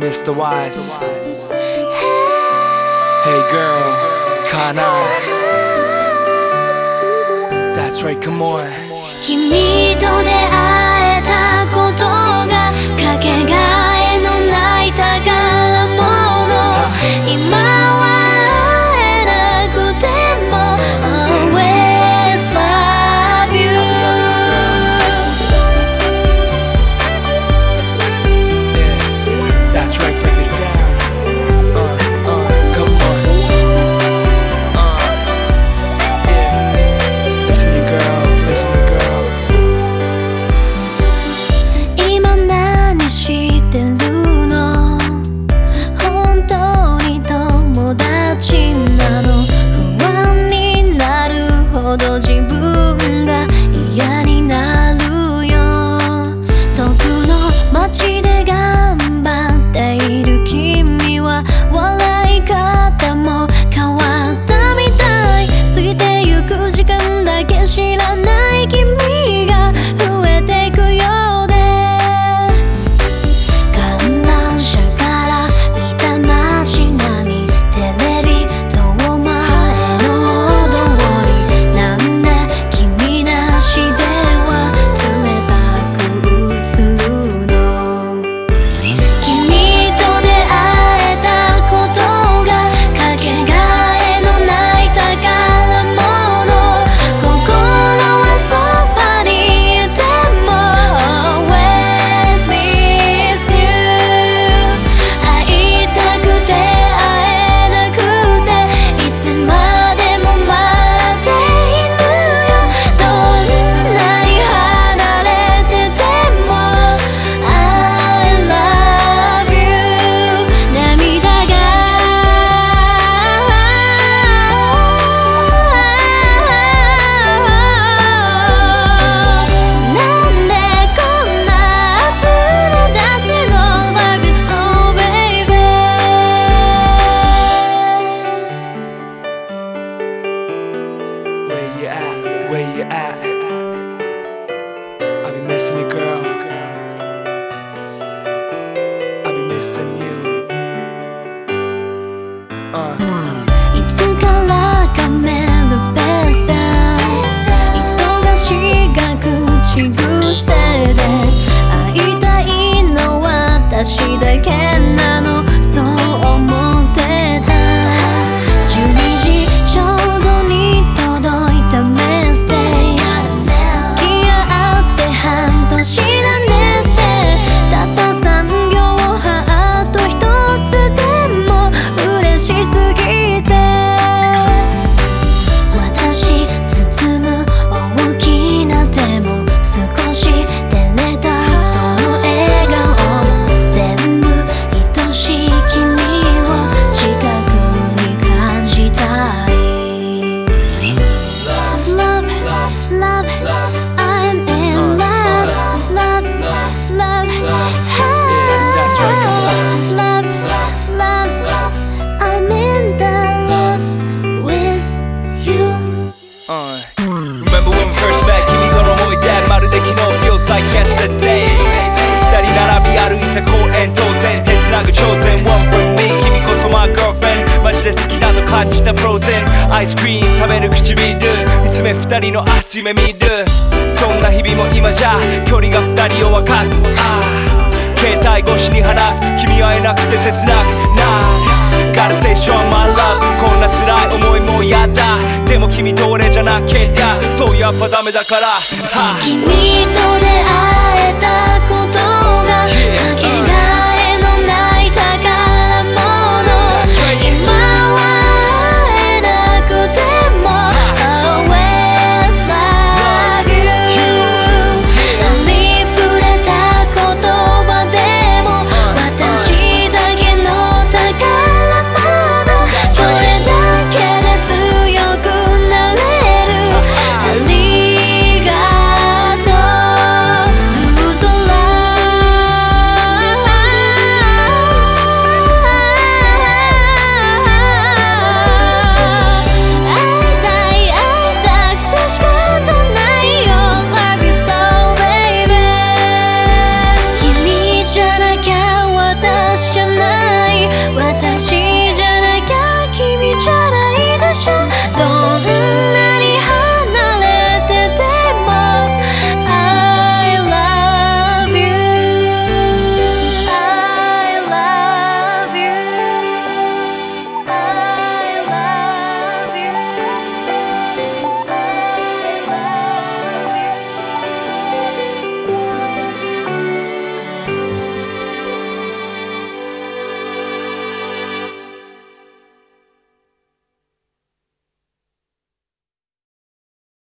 Mr. Wise. Hey girl, Kana. That's right, come on. 君と出会多都记。感じたフローゼンアイスクリーン食べる。唇いつめ二人の明日夢見る。そんな日々も今じゃ距離が二人を分かつ携帯越しに話す。君会えなくて切なくなガラセーションマこんな辛い思いもやだ。でも君と俺じゃなけりゃそうやっぱダメだから、君と出会え